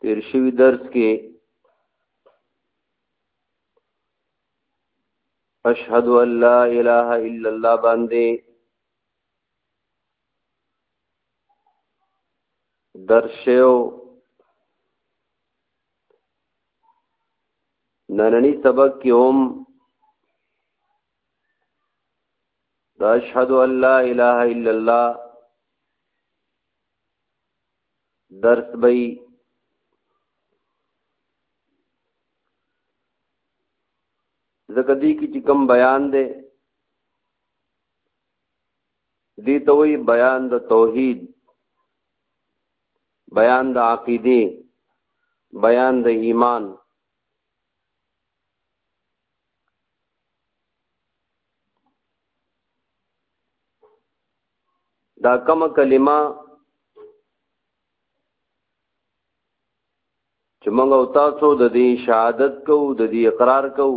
تیر شوی درس کې اشهد ان لا اله الا الله باندې درشیو نننی سبق کې هم دا اشهد ان لا اله الا الله درس بی زکدی کی چکم بیان دے دی توی بیان د توحید بیان د عقیده بیان د ایمان دا کومه کلمه چې موږ او تاسو د دې شهادت کو د دې اقرار کو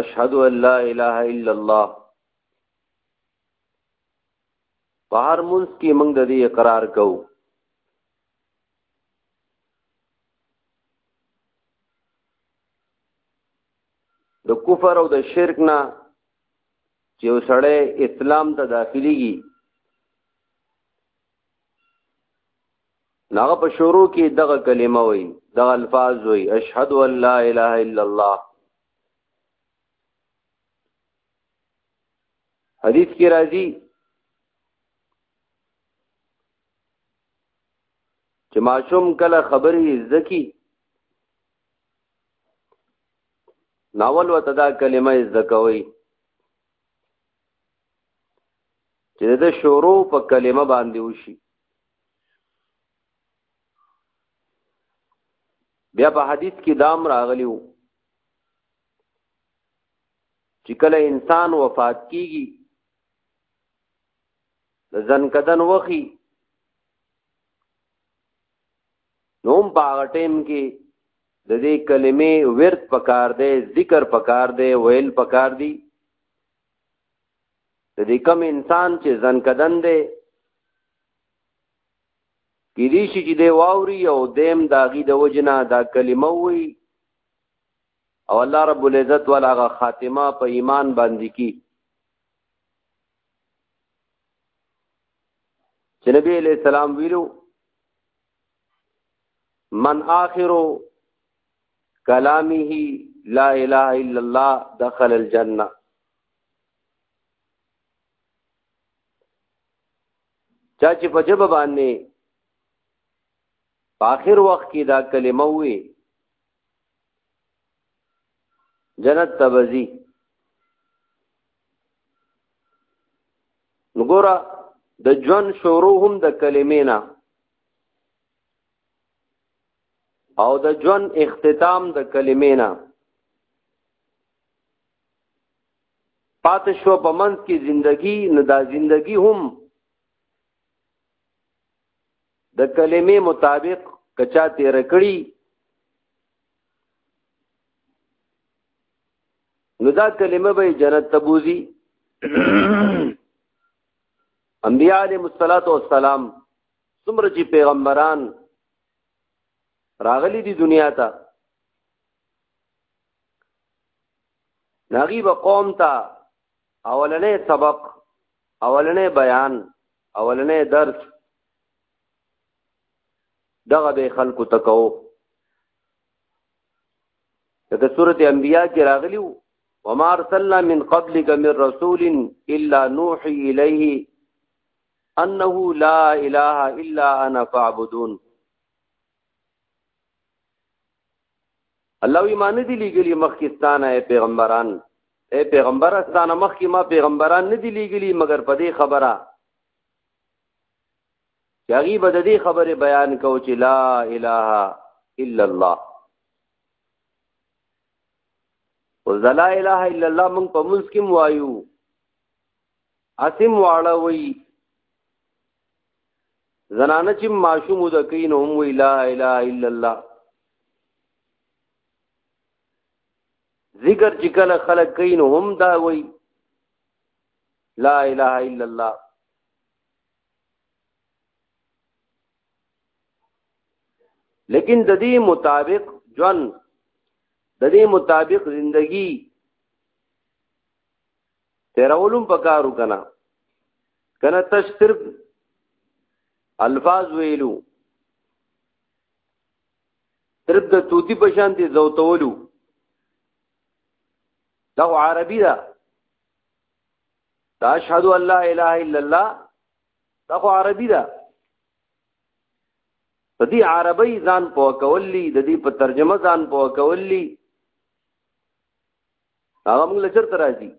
اشهد ان لا اله الا الله په هر منځ کې موږ د دې اقرار کو د کفر او د شرک نه چې وسړی اسلام ته داخليږي ناغه په شروع کې دغه کلمه وای دغه الفاظ وای اشهد ان لا اله الا الله حدیث کې راځي چې ماشوم کله خبرې زکی ناول وته دا کلمه زکوي چې د شروع په کلمه باندې وشي بیا په حدیث کې دام راغلیو چې کله انسان وفات کیږي د ځنکدن وخی نوم باغ ټیم کې د دې کلمې ورد پکار دی ذکر پکار دی ویل پکار دی د دې کم انسان چې ځنکدن دی کې دې شي چې دی واوري او دیم داغي د وجنا دا کلمه وي او الله رب العزت ولاغه خاتمه په ایمان باندې کی چې نبی علیہ السلام ویلو من آخر کلامه لا اله الا الله دخل الجنه چا چې په جبه باندې په آخر وخت کې دا کلمه وي جنت تبزی نګورا د جون شروع هم د کلمې نه او د جون اختتام د کلمې نه پات شو په منځ کې زندگی نه دا زندگی هم د کلمې مطابق کچا تیر کړی نو دا کلمه به جنت تبوزی انبیاء علیہ الصلات والسلام څومره چې پیغمبران راغلي دي دنیا ته ناغي به قوم ته اولنې سبق اولنې بیان اولنې درس دغه به خلکو تکو دغه سورته انبیاء کې راغلی وو وما ارسلنا من قبلك من رسول الا نوحي اليه انه لا اله الا انا فاعبدون الله ایمان دي لګلی مخکستانه پیغمبران اے پیغمبر استانه مخکې ما پیغمبران نه دي لګلی مګر په دې خبره چې هغه به د دې خبره بیان کو چې لا اله الا الله او لا اله الا الله موږ په منځ کې وایو اسیم واړه وی زنانه چې ماشوم د کین هم وی لا اله الا الله ذکر چې کله خلق کین هم دا وی لا اله الا الله لیکن د دې مطابق ژوند د دې مطابق زندگی تیرولم پکارو کنا کنا تش صرف الفاظ ویلو صرف د توتی په شان دي زوتولو دا عربي ده دا اشهد ان لا اله الا الله دا خو عربي ده په دې عربي ځان په کولی د دې په ترجمه ځان په کولی هغه موږ لچر ترازی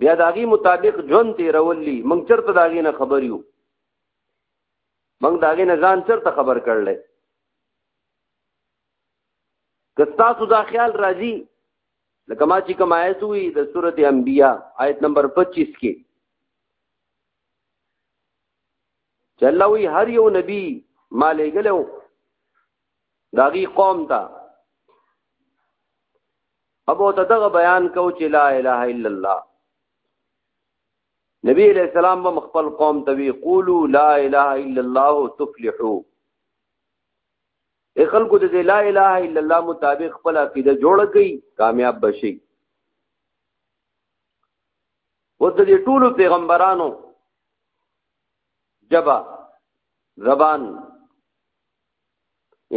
بیا داغي مطابق ژوند تیروللی موږ چرته داغي نه خبر یو موږ داغي نه ځان چرته خبر کړل که تاسو دا خیال راځي لکه ما چې کوم آیت وی د سورته انبیاء آیت نمبر 25 کې چې الله وی هر یو نبی ما لګلو داغي قوم ته ابو ته دغه بیان کو چې لا اله الا الله نبی علیہ السلام به خپل قوم ته وی قولوا لا اله الا الله تفلحوا د خلکو د لا اله الا الله مطابق خپل عقیده جوړ کړي کامیاب بشي و د دې ټولو پیغمبرانو جبا زبان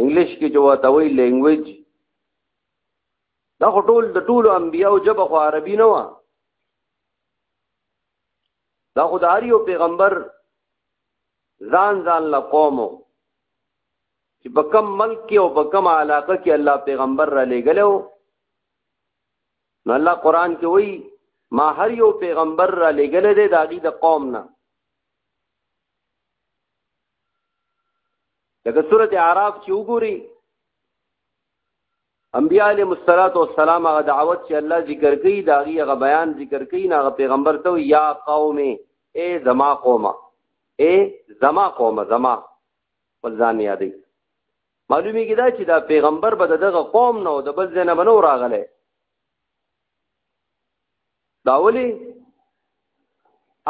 انګلیش کې جو ته وی لینګویج دا ټول د ټولو انبیاو جبا خو عربي نه و دا خدای یو پیغمبر ځان ځان لا قومو چې په کوم ملک کې او په کوم علاقه کې الله پیغمبر را لېږلو نو الله قران کې وایي ما هر یو پیغمبر را لېږل دی د هغې د قوم نه لکه سورت عراف چې وګوري انبیاء علیهم الصلاۃ والسلام هغه دعوت چې الله ذکر کوي دا هغه بیان ذکر کوي نه هغه پیغمبر ته یا قوم اے زما قومه اے زما قومه زما خپل ځان یادوي معلومیږي دا چې دا پیغمبر به دغه قوم نه او د بل ځای نه به نه راغلی دا ولې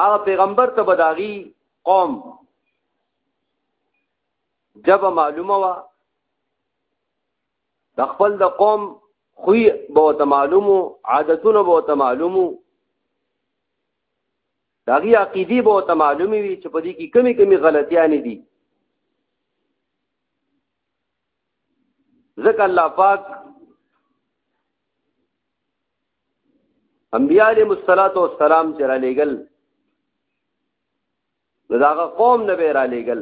هغه پیغمبر ته به د هغې قوم ژبه معلومه وه د خپل د قوم خوی به ورته معلوم عادتونه به ورته معلوم دا غي عقيدي به ته معلومي وي چې په دې کې کمی کمی غلطيان دي ځکه الله پاک انبیاء علیهم الصلاۃ والسلام چې را لېګل داغه قوم نه به را لېګل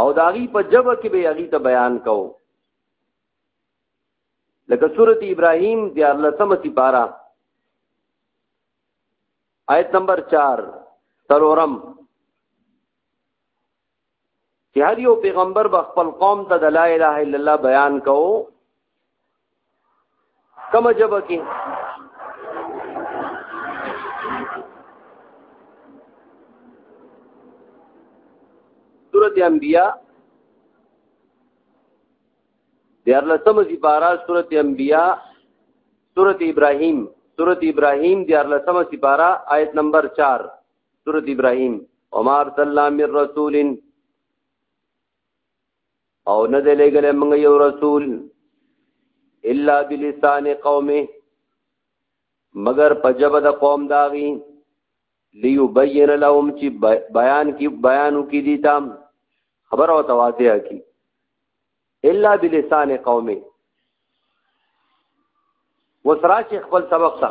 او داغي په جبه کې به هغه ته بیان کو لکه سورت ابراهیم دی الله سم سی پارا آیت نمبر 4 تلورم چې هر یو پیغمبر به خپل قوم ته د لا اله الا الله بیان کوو کوم جبه کې سورت انبیاء دیار لسم سپارا سورت انبیاء سورت ابراہیم سورت ابراہیم دیار لسم سپارا آیت نمبر چار سورت ابراہیم وما ارسلنا من رسول او نه دی لګلې موږ یو رسول الا بلسان قومه مگر پجب د قوم داغي ليبين لهم چې بیان کی بیانو کی دي تام خبر او تواتیا کی الا بلسان قومه وسرا چې خپل سبق ته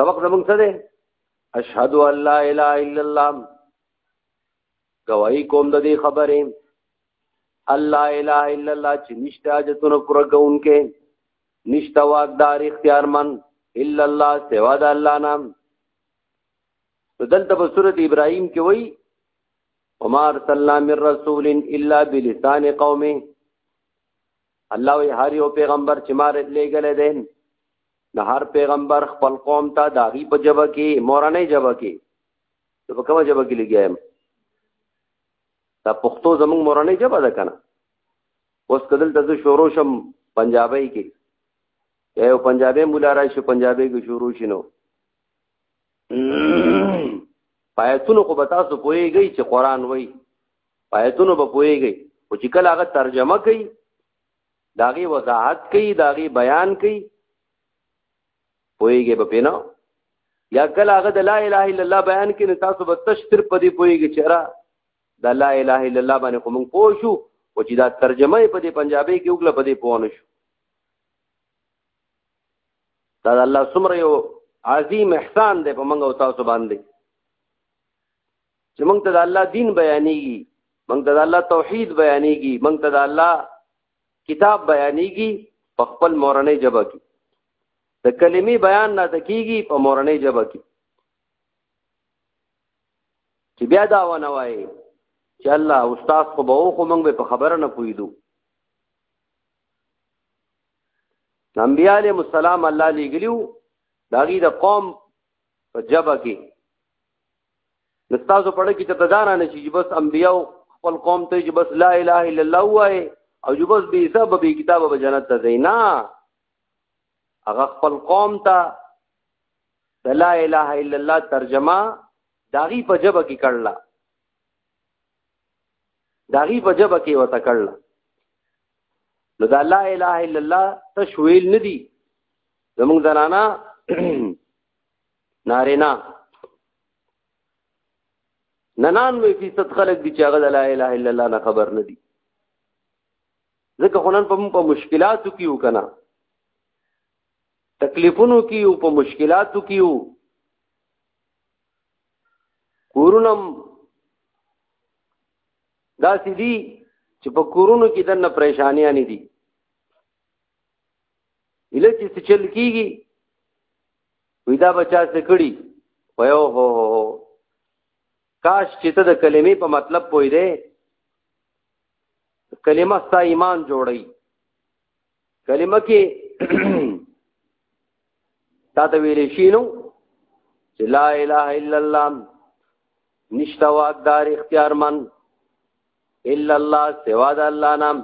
سبق زمونږ څه دی اشهد ان لا اله الا الله گواہی کوم د دې خبرې الله اله الا الله چې نشته حاجتونو پوره کوونکې نشته واقدار اختیارمن الا الله سوا د الله نام دلته په سورت ابراهيم کې وایي وما ارسلنا من رسول الا بلسان قومه الله وی هر یو پیغمبر چې مار لېګل دی نه هر پیغمبر خپل قوم ته داغي په جبه کې مورانه جبه کې ته په کومه جبه کې لګیایم دا پښتو زموږ مورانه جبه ده کنه اوس کدل ته شروع شم پنجابی کې یو پنجابی مولا راشي پنجابی کې شروع شینو پایتونو خو به تاسو پوهیږئ چې قران وای پایتونو به پوهیږئ او چې کله هغه ترجمه کوي داغي وضاحت کوي داغي بیان کوي پوهیږئ به پینو یا کله هغه د لا اله الا الله بیان کوي تاسو به تشتر پدی پوهیږئ چې را د لا اله الا الله باندې کوم پوه شو او چې دا ترجمه په دې پنجابي کې وکړه په دې پوه نه شو دا الله څومره یو عظیم احسان دی په موږ او تاسو باندې چې موږ ته د الله دین بیانېږي موږ ته د الله توحید بیانېږي موږ ته د الله کتاب بیانېږي په خپل مورنۍ ژبه کې د کلمې بیان نه تکیږي په مورنۍ ژبه کې چې بیا دا ونه وایي چې الله استاد خو به خو موږ به په خبره نه پوهیدو انبیاء علیهم السلام الله لګلیو داغي د قوم په جبه کې نستازو پړه کې ته تدارا نه چې بس انبیاء خپل قوم ته چې بس لا اله الا الله وای او چې بس به حساب به کتاب به جنت ته زینا هغه خپل قوم ته د لا اله الا الله ترجمه داغي په جبه کې کړلا داغي په جبه کې وته کړلا نو دا لا اله الا الله تشویل ندی زمونږ زنانا نارینا ننان وی فیصد خلق دی چې هغه لا اله الا الله نه خبر ندی ځکه خونن په په مشکلاتو کې وکنا تکلیفونو کې او په مشکلاتو کې وو کورونم دا سدي چې په کورونو کې دنه پریشانیا نه دي اله چې څه چل کیږي وې دا بچا څه کړي ویو هو هو هو کاش چې ته د کلمې په مطلب پوي دی کلمه ستا ایمان جوړي کلمه کې تا ته ویل شي نو چې لا اله الا الله نشتا واقدار اختیار من الا الله سوا د الله نام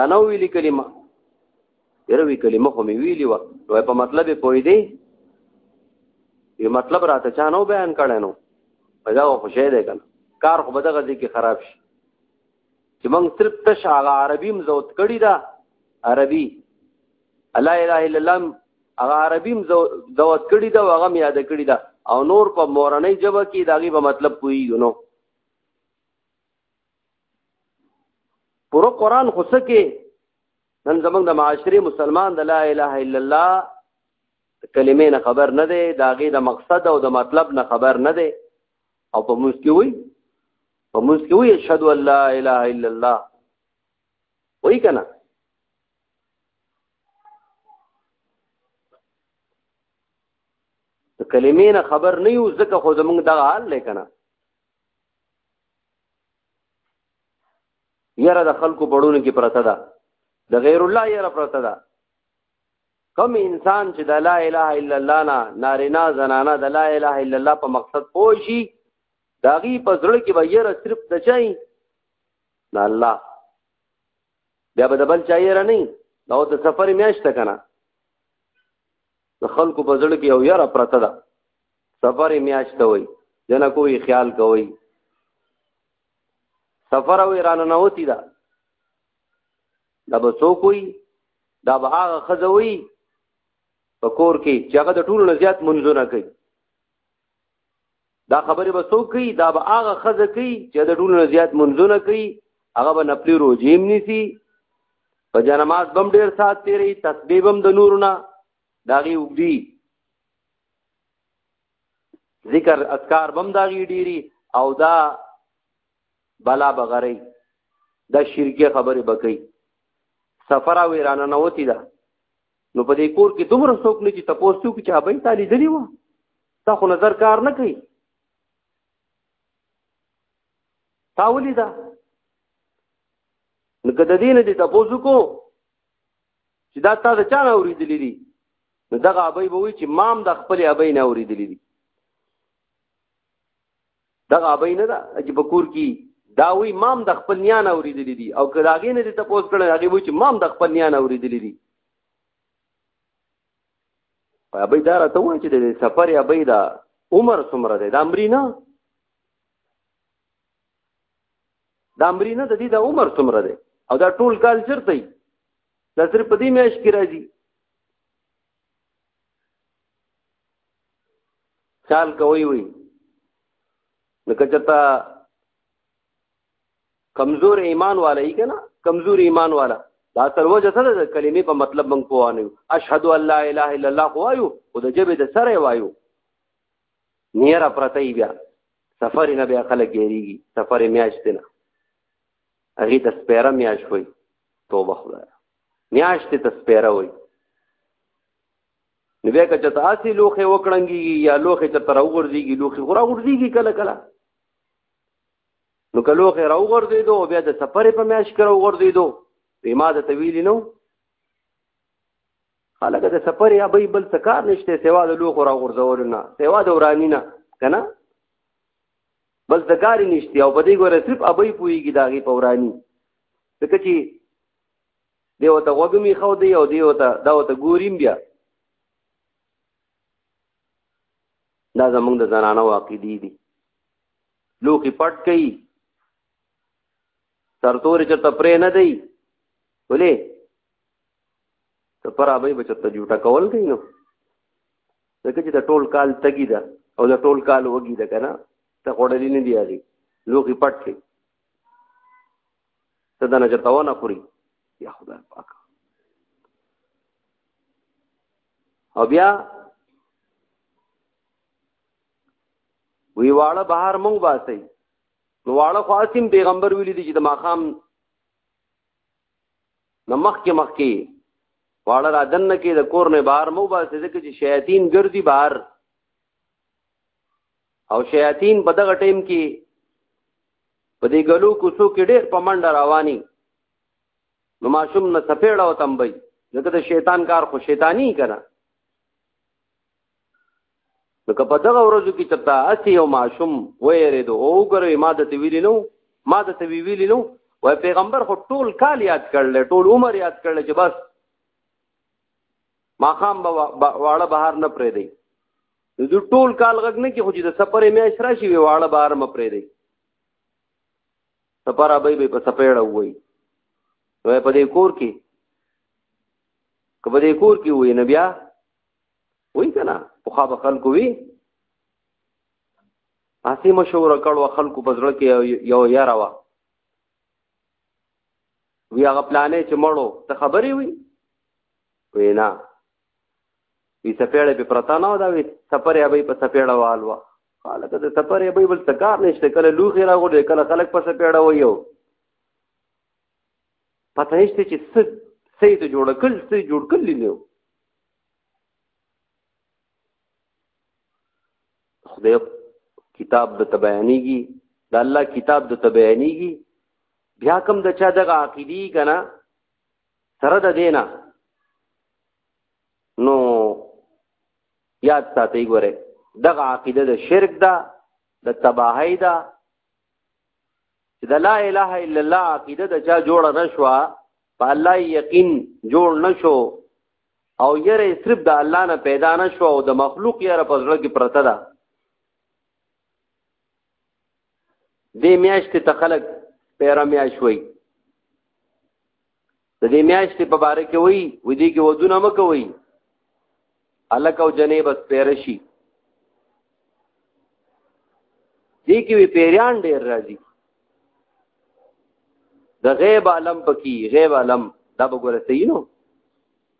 تنو ویلي کلمه یروي کلمه خو مې ویلي و نو په مطلب پوي دی یو مطلب راته چا نو بیان کړی نو پیدا خو شه دی کنه کار خو بدغه دي کې خراب شي چې موږ صرف تش هغه عربي مزوت کړی دا عربي لا اله الا الله هغه عربي مزوت کړی دا هغه یاد کړی دا او نور په مورنۍ ژبه کې داغي په مطلب پوهیږو نو پورو قران خو سکه نن زمونږ د معاشري مسلمان د لا اله الا الله کلمې نه خبر نه دی داغي د مقصد او د مطلب نه خبر نه دی او په موږ کې وي په موږ کې وي اشهد ان لا اله الا الله وای کنه ته کلمې نه خبر نه یو ځکه خو زمونږ دغه حال دی کنه یره د خلکو پړونو کې پرته ده د غیر الله یره پرته ده کم انسان چې د لا اله الا الله نه نارینا زنانا د لا اله الا الله په مقصد پوه شي دا غي په زړه کې به یې صرف د چای نه الله بیا به د بل چای را نه دا د سفر میاشت کنه د خلکو په زړه کې یو یاره پرته ده سفر میاشت وي جنا کوئی خیال کوي سفر او ایران نه وتی دا دا به څوک وي دا به هغه ښځه وي په کور کې چې هغه د ټولو نه زیات منځونه کوي دا خبرې به څوک کوي دا به هغه ښځه کوي چې د ټولو نه زیات منځونه کوي هغه به نپلي روژې هم نیسي په جنماز به هم ډېر ساعت تېروي تسبیح به هم د نورو نه د هغې اوږدي ذکر اذکار به هم د هغې ډېري او دا بلا بغری دا شرکی خبرې بکې سفر او ایران نه وتی دا نو په دې کور کې دومره څوک نه چې تاسو ته کې چا به تعالی دلی و تا خو نظر کار نه کوي تا ولې دا نو کده دین دې تاسو کو چې دا تا د چا نه اوریدلې دي نو دغه ابي به وي چې مام د خپل ابي نه اوریدلې دي دغه ابي نه ده چې په کور کې دا وی مام د خپل نیان اوریدلې دي او که داغې نه دي ته پوس کړي هغه وی چې مام د خپل نیان اوریدلې دي ابي دا راته وایي چې د سفر ابي دا عمر څومره دی دا امري نه دا امري نه د دې د عمر څومره دی او دا ټول کال چرته دی دا صرف په دې میاش کې راځي خیال کوي وي نو کچتا کمزور ایمان والا یې کنه کمزور ایمان والا دا تر وجه سره د کلمې په مطلب مونږ پوانیو اشهد ان لا اله الا الله وایو او د جبه د سره وایو نیره پرته بیا سفر نه بیا خلک ګیریږي سفر میاشت نه هغه د سپیره میاش وي توبه خدای میاشتې ته سپیره وي نو بیا که چېرته هسې لوښی وکړنګېږي یا لوښی چېرته راوغورځېږي لوښي خو راغورځېږي کله کله نو که لوښی راوغورځېدو او بیا د سفرې په میاشت کې راوغورځېدو وی ما درته ویلي نه هلکه د سفرې یا بی بل څه کار نشته سوا د لوښو راغورځولو نه سوا د وراني نه که نه بل څه کار نشته او په دې ګوره صرف ابۍ پوهېږي د هغې په وراني ځکه چې دی وته وګمی خو دی او دی وته دا وته ګوریم بیا دا زمونږ د زنانه واقع دي دي لوخي پټ کئ سرتوري چې تپرې نه دی ولې ته پر ابي بچت جوټه کول کوي نو ځکه چې د ټول کال تګي ده او د ټول کال وګي ده کنه ته خړلې نه دی یاري لوخي پټ کئ ته دا نجر توا نه خوري یا خدای پاک او بیا وی واړه بهر مونږ باسي نو واړه خو اسیم پیغمبر ویلي دي چې د ماخام نمخ کې مخ کې واړه را دن کې د کور نه بهر مو باسي ځکه چې شیاطین ګرځي بهر او شیاطین په دغه ټیم کې په دې ګلو کوڅو کې ډېر په منډه رواني نو ماشوم نه سپېړه او تمبي ځکه د شیطان کار خو شیطانی کنه نو که په دغه ورځو کې چرته اسی او ماشوم وېرې دو او ګره ما د تی ویلی نو ما د تی ویلی نو وای پیغمبر خو ټول کال یاد کړل ټول عمر یاد کړل چې بس ما خام به واړه بهر نه پرې دی د دو ټول کال غږ نه کې خو چې د سپرې میاشت راشي وي واړه بهر مه پرېږدئ سپر ابۍ به په سپېړه ووایي نو په دې کور کې که په دې کور کې ووایي نو بیا وایي که نه پخوا به خلکو وي هسې مشوره کړو خلکو په زړه کې یو یاره وه وی هغه پلانې چې مړو ته خبرې وي وی نه وی سپېړه به پرتا نه دا وی سپرې ابي په سپېړه والو خلک د سپرې ابي بل تکار نشته کله لوخي راغلي کله خلک په سپېړه ويو پته هیڅ چې څه څه ته جوړ کړل څه جوړ کړل نه خدای کتاب د تبیانیږي د الله کتاب د تبیانیږي بیا کوم د چا دغه عقیدی کنه سره د دینا نو یاد ساتي ګوره دغه عقیده د شرک ده د تباہی ده چې د لا اله الا الله عقیده د چا جوړه نشوه په الله یقین جوړ نشو او یره صرف د الله نه پیدا نشو او د مخلوق یره په ځړه کې پرته ده دې میاشتې ته خلک پیرا میاشت وایي د دې میاشتې په باره کې وایي وایي دې کې ودونه مه کوئ هلک او جنې بس پیره شي دې کې وی پیریان ډېر راځي د غیب عالم پکې غیب عالم دا به ګوره صحیح نو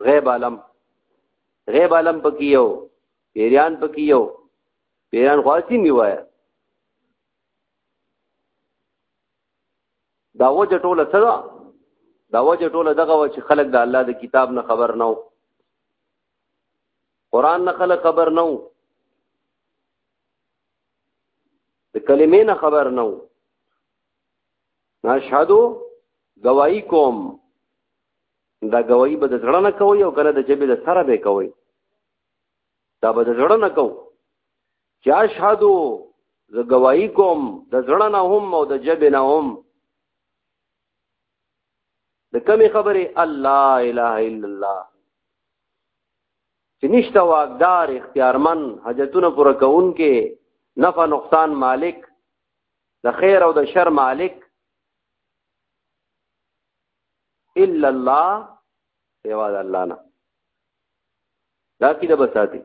غیب عالم غیب عالم پکې یو پیریان پکې یو پیران خاصی می وایا دا وجه ټوله څه ده دا وجه ټوله دغه و چې خلک د الله د کتاب نه خبر نه وو قران نه خلک خبر نه وو د کلمې نه خبر نه وو نشهدو گواہی کوم دا گواہی به د زړه نه کوي او کنه د جبه د سره به کوي دا به د زړه نه کو چې اشهدو زه گواہی کوم د زړه نه هم او د جبه نه هم د کمی خبره الله اله الا الله چې نشته واقدار اختیارمن حاجتونه پوره کون کې نفع نقصان مالک د خیر او د شر مالک الا الله سوا د الله نه دا کیده بساتی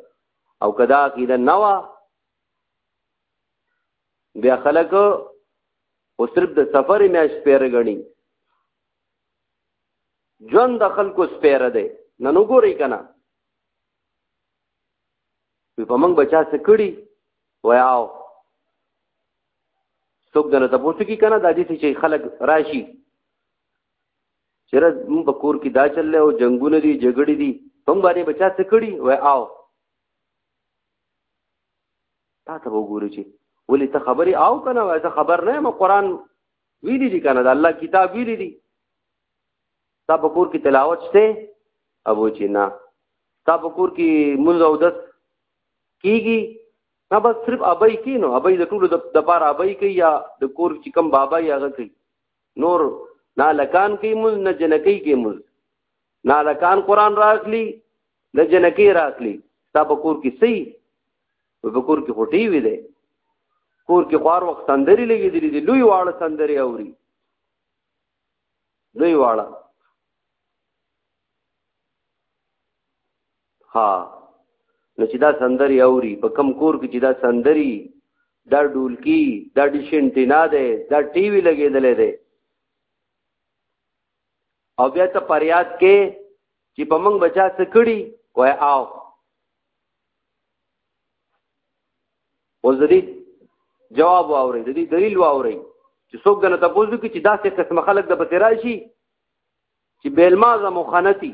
او کدا کیده نوا بیا خلک او صرف د سفر میاش پیر غنی ژوند د خلکو سپیر دی نن وګورئ کنه په موږ بچا څه کړی ویاو څوک دنه تاسو کی کنه د دې چې خلک راشي چیرې موږ په کور کې دا چل او جنگونه دي جګړې دي هم باندې بچا څه کړي وای آو تا ته وګوري چې ولې ته خبري آو کنه وای ته خبر نه ما قران ویلي دي کنه دا الله کتاب ویلي دي تا په کور کې تلاوت شته ابو چې نه تا په کور کې منځ او دس کیږي نه بس صرف ابای کینو ابای د ټولو د پاره ابای کوي یا د کور چې کم بابا یا هغه کوي نور نه لکان کې مز نه جنکی کې مز نه لکان قران راخلی نه جنکی راخلی تا بکور کې سي بکور کې هټي وي دي کور کې خوار وخت سندري لګي دي دي لوی واړه سندري اوري لوی واړه ها نو چې دا سندري اوري په کم کور کې چې دا سندري دا ډولکی دا ډیش انټینا ده دا ټي وي لګېدلې ده او بیا ته پریاد کې چې په موږ بچا څه کړي وای آو اوس د دې جواب واوري د دې دلیل واوري چې څوک دنه تاسو کې چې داسې قسم خلک د بسرا شي چې بیلمازه مخنتی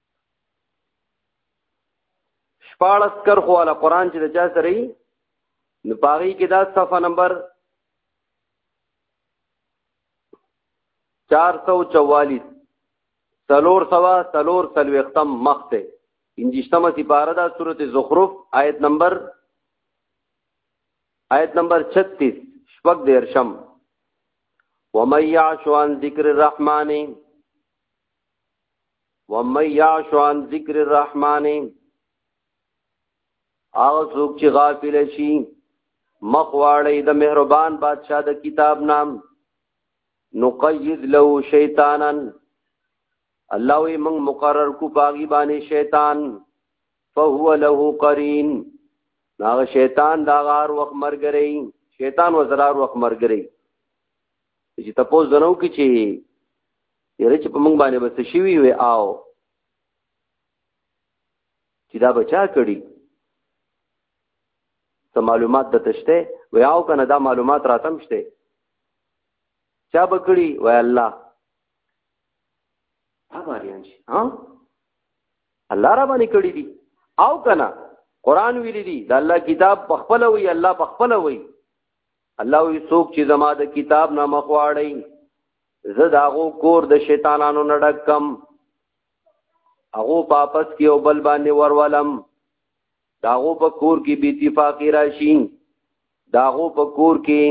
شپاړس کرخو والا قران چې د چا سره یې نو پاغي کې دا صفه نمبر 444 سلور سوا سلور سلوختم مخته انجشتمه سپاره دا سورته زخرف آیت نمبر آیت نمبر 36 شپږ دیرشم ومن يعش عن ذکر الرحمن ومن یعش عن ذکر الرحمن هغه څوک چې غافل شي مخواړی د مهربان بادشاہ د کتاب نام نقید له شیطانن الله وی موږ مقرر کو باغی باندې شیطان فهو له قرین دا شیطان دا غار وخت مرګري شیطان وزرار وخت مرګري چې تاسو زنو کې چې یره چې په موږ باندې بس شوی وي آو چې دا بچا کړي ته معلومات د تشته وی آو کنه دا معلومات راتم شته چا بکړي وی الله دا باریان شي ها الله را باندې کړی دي او کنه قران ویل دي د الله کتاب په خپل وی الله په خپل وی الله وی څوک چې زما د کتاب نه مخواړی زه داغو کور د شیطانانو نډک کم هغه واپس کې او بل باندې ورولم داغو په کور کې بي اتفاقی راشي داغو په کور کې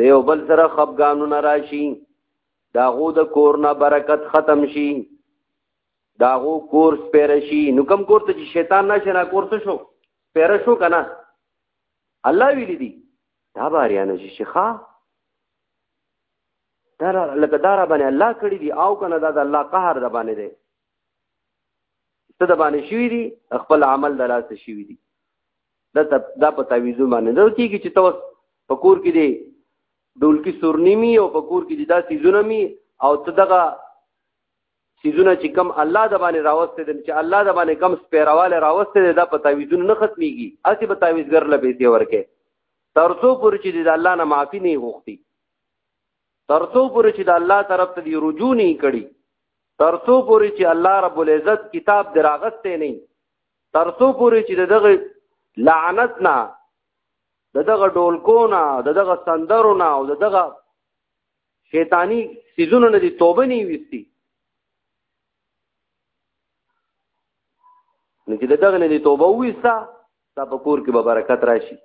د یو بل سره خپګانونه راشي داغو د کور نه برکت ختم شي داغو کور سپیر شي نو کم کور ته چې شیطان نشه نه کور څه شو سپیر شو کنه الله ویلی دی دا باریانو چې شيخه دا لکه دا را باندې الله کړی دی او کنه دا د الله قهر را باندې دی ته د باندې شوی دی خپل عمل د لاس شوی دی دا دا په تعویذ باندې دا کیږي چې توس پکور کې دی ډولکی سورنیمی او پکور کې دی دا سیزونمی او ته دغه سیزونه چې کم الله د باندې راوسته دي چې الله د باندې کم سپیرواله راوسته دي دا په تعویذونو نه ختميږي اسی په تعویذګر له پیسې ورکه ترڅو پر چې د الله نه معافي نه غوښتي ترڅو پر چې د الله طرف ته دی رجوع نه کړي ترڅو پر چې الله رب العزت کتاب دراغسته نه ترڅو پر چې دغه لعنت نه دغه ډولکونه دغه سندرونه او دغه شیطانی سیزونو نه دی توبه نه ویستی نو چې دغه نه دی توبه ویستا تا په کور کې به برکت راشي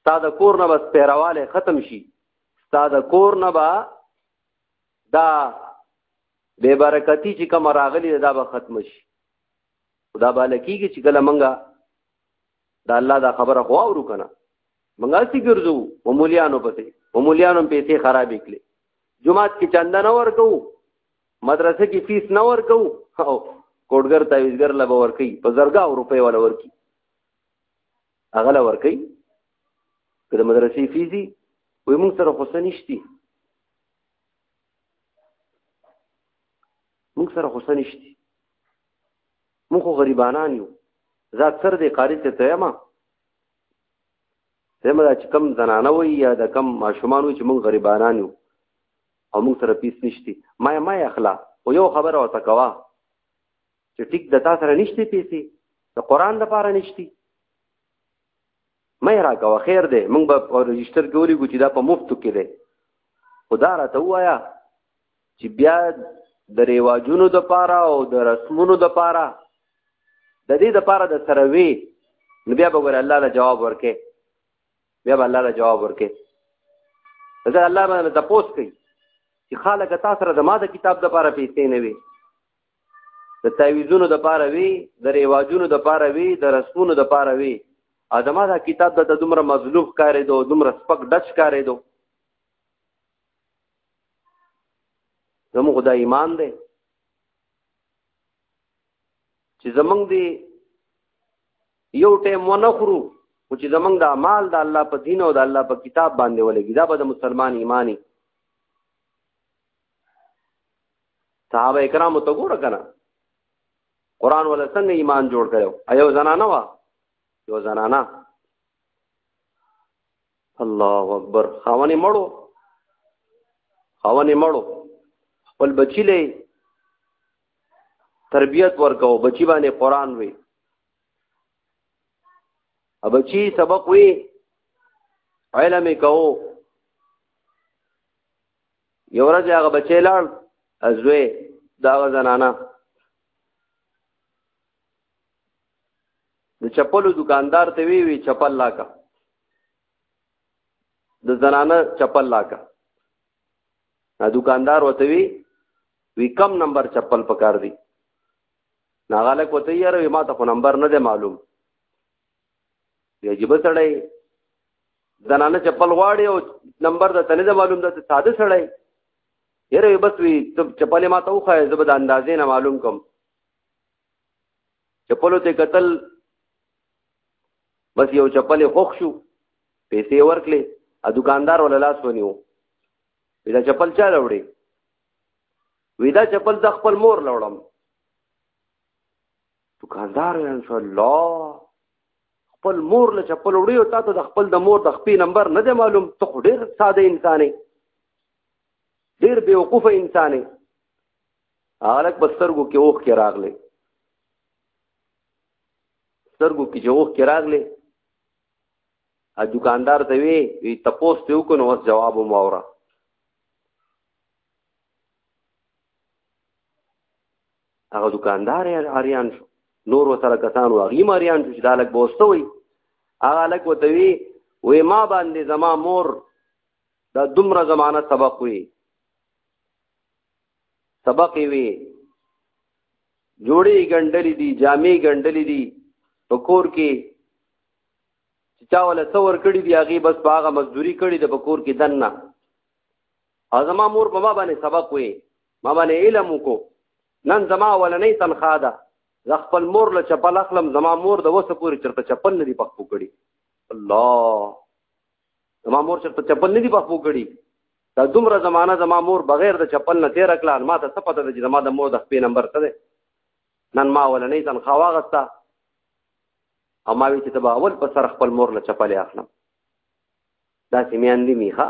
ستا د کور نه بس پیرواله ختم شي ستا د کور نه با دا بے برکتی چې کوم راغلی دا به ختم شي خدا بالا کیږي چې کله منګه دا الله دا خبره خو اورو کنه منګه سي ګرځو او موليانو پسې او موليانو پیسې خرابې کړې جمعات کې چنده نه ورکو مدرسې کې فیس نه ورکو او کوډګر تعویزګر لبا ورکی په زرګا او روپې ولا ورکی اغلا ورکی کله مدرسې فیزي وې موږ سره خو سنشتي موږ سره خو سنشتي مونږ خو غریبانان یو زه اکثر د قاری څه ته ما زموږ چې کم زنانه وي یا د کم ماشومان وي چې مونږ غریبانان یو او مونږ سره پیس نشتی ما ما اخلا او یو خبره او تکوا چې ټیک د تا سره نشتی پیسې د قران د پاره نشتی مې راکوه خیر دی مونږ به رجستر کې ولې ګو چې دا په مفت کې دی خدا راته وایا چې بیا د ریواجونو د پاره او د رسمونو د پاره د دې د پاره د سره وی نو بیا به ګور الله له جواب ورکې بیا به الله له جواب ورکې دا الله باندې تاسو کوي چې خالق تاسو سره د ما د کتاب د پاره پیسې نه وي د تعویذونو د پاره وی د ریواجونو د پاره وی د رسمونو د پاره وی ادمه دا کتاب د دومره مظلوم کارې دو دومره سپک ډچ کارې دو زمو خدا ایمان دی چې زمنګ دی یو ټیم ونه خورو او چې زمنګ د اعمال د الله په دین او د الله په کتاب باندې ولګي دا به د مسلمان ایمانی صحابه کرامو ته ګوره کنه قران ولا څنګه ایمان جوړ کړو ایو زنانه وا یو زنانه الله اکبر خاونې مړو خاونې مړو خپل بچی له تربیت ورکاو بچی باندې قران وی ا بچی سبق وی علم کو یو ورځ هغه بچی لاړ ازوی دا زنانا د چپلو دکاندار ته وی وی چپل لاکا د زنانه چپل لاکا دا دکاندار وته وی وی کم نمبر چپل پکار دی ناغاله کوته یې روي ما ته خو نمبر نه دی معلوم یجب سړی زنانه چپل غواړي او نمبر د تنه معلوم ده ساده سړی یره بس وی چپلې ما ته وخه زبد اندازې نه معلوم کوم چپلو ته قتل بس یو چپل خوښ شو پیسې ورکړي ا دکاندار ولا لاس ونیو دا چپل چا لوړي وی دا چپل د خپل مور لوړم دکاندار ان شاء الله خپل مور له چپل وړي او تاسو د خپل د مور د خپې نمبر نه دی معلوم ته خو ډېر ساده انسانې ډېر بې وقوفه انسانې هغه په سترګو کې اوخ کې راغله سترګو کې جوخ کې راغله ا دکاندار ته وی وی تپوس ته وکړو وس جواب مو اوره هغه دکاندار اریان شو نور وسره کسانو هغه مریان شو چې دالک بوستوي هغه لک وته وی وی ما باندې زما مور دا دومره زمانہ سبق وی سبق وی جوړې ګنډلې دي جامې ګنډلې دي په کور کې چې چا ولا څور کړی دی هغه بس باغه مزدوري کړی د په کور کې دنه او زما مور په ما باندې سبق وی ما باندې علم وکړو نن زما ولنې تنخوا ده زه خپل مور له چپل اخلم زما مور د وسه پورې چرته چپل نه دی پخپو کړي الله زما مور چې په چپل نه دی پخپو کړي دا دومره زمانہ زما مور بغیر د چپل نه تیر کړه ما ته څه پته ده چې زما د مور د خپې نمبر څه دی نن ما ولنې تنخوا واغسته او ما وی چې تبا اول په سر خپل مور له چپلې اخلم دا سیمیان دی میخه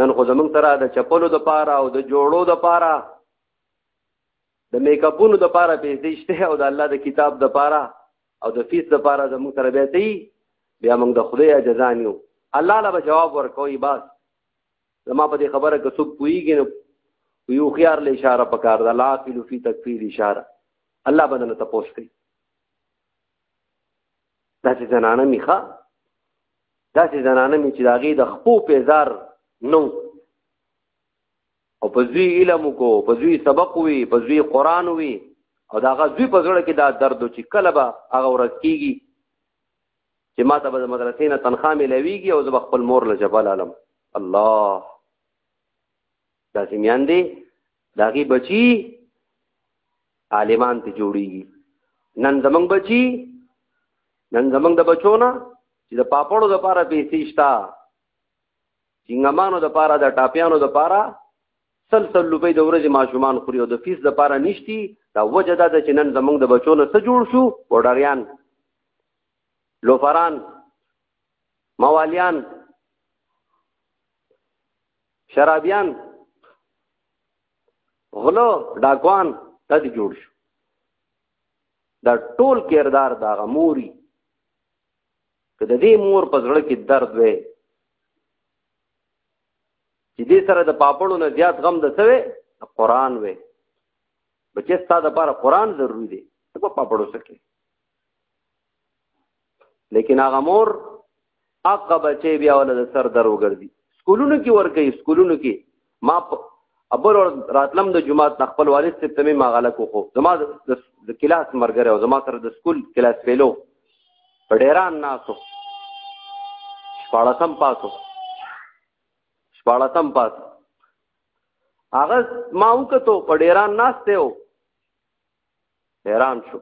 نن خو زمونږ سره د چپلو د پاره او د جوړو د پاره د میک اپونو د پاره پیسې شته او د الله د کتاب د پاره او د فیس د پاره زموږ سره بیا ته بیا موږ د خدای جزا نیو الله له به جواب ورکوي بس زما په دې خبره که څوک پوهیږي نو یو خيار له اشاره پکار ده لا فی فی تکفیر اشاره الله بدنه تاسو کوي دا چې زنانه میخه دا چې زنانه می چې داغي د خپو پیزار نو او په زوی علم کو په زوی سبق وی په زوی قران وی او دا هغه زوی په زړه کې دا درد چې کله به هغه ورځ کیږي چې ما ته به مدرسې نه تنخوا ملويږي او زه خپل مور له جبل عالم الله دا سیمیان دي داغي بچي عالمان ته جوړيږي نن زمنګ بچي نن زمنګ د بچو نه چې د پاپړو د پاره پیسې شتا چنګمانو د پاره د ټاپیانو د پاره سل سل لوبي د ورځې ماشومان خوري او د فیس د پاره نشتی دا وجه دا د چنن زمونږ د بچو نه څه جوړ شو وډریان لوفران موالیان شرابیان غلو ډاکوان تد جوړ شو دا ټول کردار دا غموري که د دې مور په زړه کې درد وي چې دې سره د پاپړو نه زیات غم د سوي قرآن وي بچې ستا د لپاره قرآن ضروری دی ته په پاپړو سکه لیکن هغه مور هغه بچې بیا ول د سر در وګرځي سکولونو کې ورکې سکولونو کې ما ابل ور راتلم د جمعات نه خپل والد صاحب ته ما غلک وکړو زما د کلاس مرګره او زما سره د سکول کلاس فیلو په ډیران ناسو شپاړسم پاسو شپاړسم پاس هغه ما وکړو په ډیران ناسته و حیران شو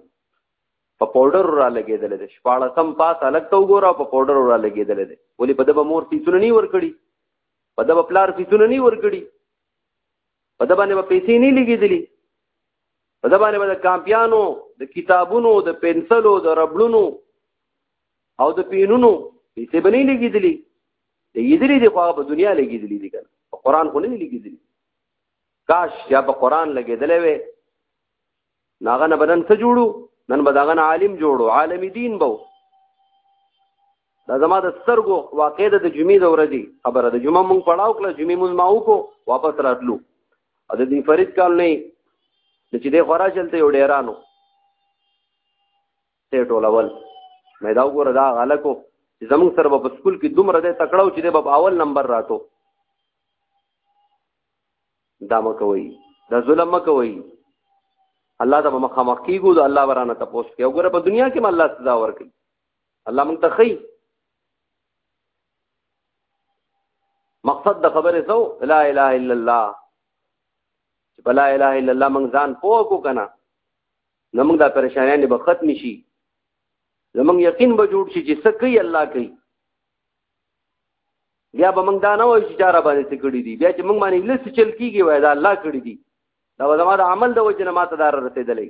په پاوډر را لګېدل دي شپاړسم پاس الګ ته وګوره په پاوډر را لګېدل دي ولې په دبه مور فیسونه نی ور کړی په دبا پلار فیسونه نه ورکړي په دبا نه پیسې نه لګېدلې په دبا نه د کامپیانو د کتابونو د پنسلو د ربړونو او د پینونو پیسې به نه لګېدلې لګېدلې دي خو هغه په دنیا لګېدلې دي کنه په قران خو نه لګېدلې کاش یا په قران لګېدلې وې ناغه نه بدن څه جوړو نن به داغه عالم جوړو عالم دین بو دا زما د سترګو واقع ده د جمعې د ورځې خبره ده جمعه مونږ پړاو کړه جمعې مونږ ما وکړو واپس راتلو او د دې فرید کال نه چې د خورا چلته یو ډیرانو ته ټولول مې دا وګوره دا غلکو چې زمونږ سره په سکول کې دومره د تکړو چې د اول نمبر راتو دا مکه وای دا ظلم مکه وای الله ته مخامخ کیږو دا الله ورانه تاسو کې وګوره په دنیا کې الله سزا ورکړي الله مونږ ته خي مقصد د خبرې سو لا اله الا الله چې بلا اله الا الله موږ ځان پوه کو کنه نو موږ دا پریشانې به ختم شي زموږ یقین به جوړ شي چې څه کوي الله کوي بیا به موږ دا نه وایو چې چا را باندې څه کړي دي بیا چې موږ باندې لس چل کېږي وایي دا الله کړي دي دا به زما د عمل د وجې نه ما ته دا را رسېدلی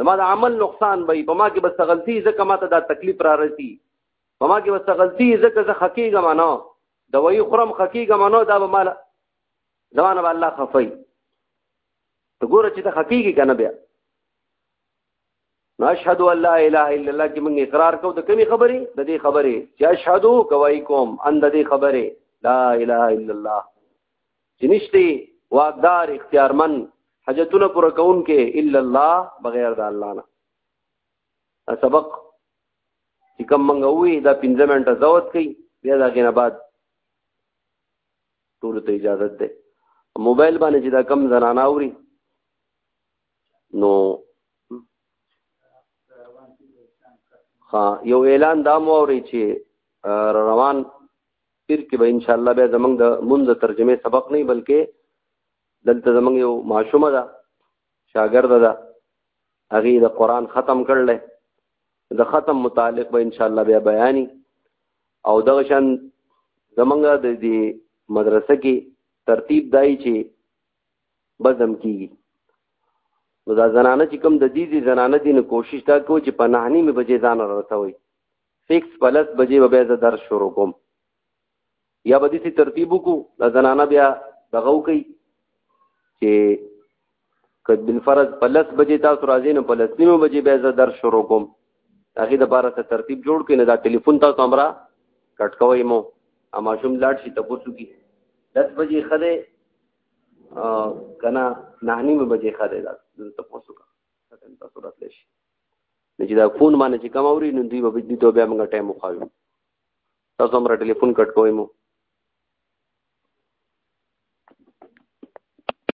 زما د عمل نقصان به وي په ما کې به څه غلطي ځکه ما ته دا تکلیف را رسي په ما کې به څه غلطي ځکه زه ښه کېږم نه دوایي خورم ښه کېږم نه دا به ما زما نه به الله خفه وي ته ګوره چې ته ښه کېږي که نه بیا نو اشهد ان لا اله الا الله چې موږ اقرار کوو د کومې خبرې د دې خبرې چې اشهد کوي کوم ان د دې خبرې لا اله الا الله چې نشته واقدار اختیارمن حاجتونه پر کون کې الا الله بغیر د الله نه سبق چې کوم موږ وې دا 15 منټه زوت کړي بیا دا غینه بعد ټول ته اجازه ده موبایل باندې چې دا کم زنانه اوري نو یو اعلان دا مو اوري چې روان پیر کې به ان شاء الله به زمنګ د مونږ د ترجمه سبق نه بلکې دلته زمنګ یو معشومه ده شاګرد ده هغه د قران ختم کړل د ختم متعلق به ان شاء الله بیا بیانې او دغه شان زمنګ د دې مدرسه کې ترتیب دای چې بزم کیږي نو دا زنانه چې کوم د دې دي زنانه دي نو کوشش دا کوي چې په نهنی مې بجې ځان رسوي فکس پلس بجې به به درس شروع کوم یا به دې ترتیب وکړو د زنانه بیا دغه کوي چې کد بن فرض پلس بجې تاسو راځي نو پلس نیمه بجې به زه درس شروع کوم هغه د بار ته ترتیب جوړ کړي نه دا ټلیفون تاسو امرا کټ کوي مو اما شوم لاړ شي تاسو کی 10 بجې خده کنا نه نیمه بجې خاله دا ته پوسو کا څنګه تاسو راتلی شي چې دا فون باندې چې کوم اوري نو دوی به دې ته بیا موږ ټایم وخایو تاسو هم را ټلیفون کټ کوئ مو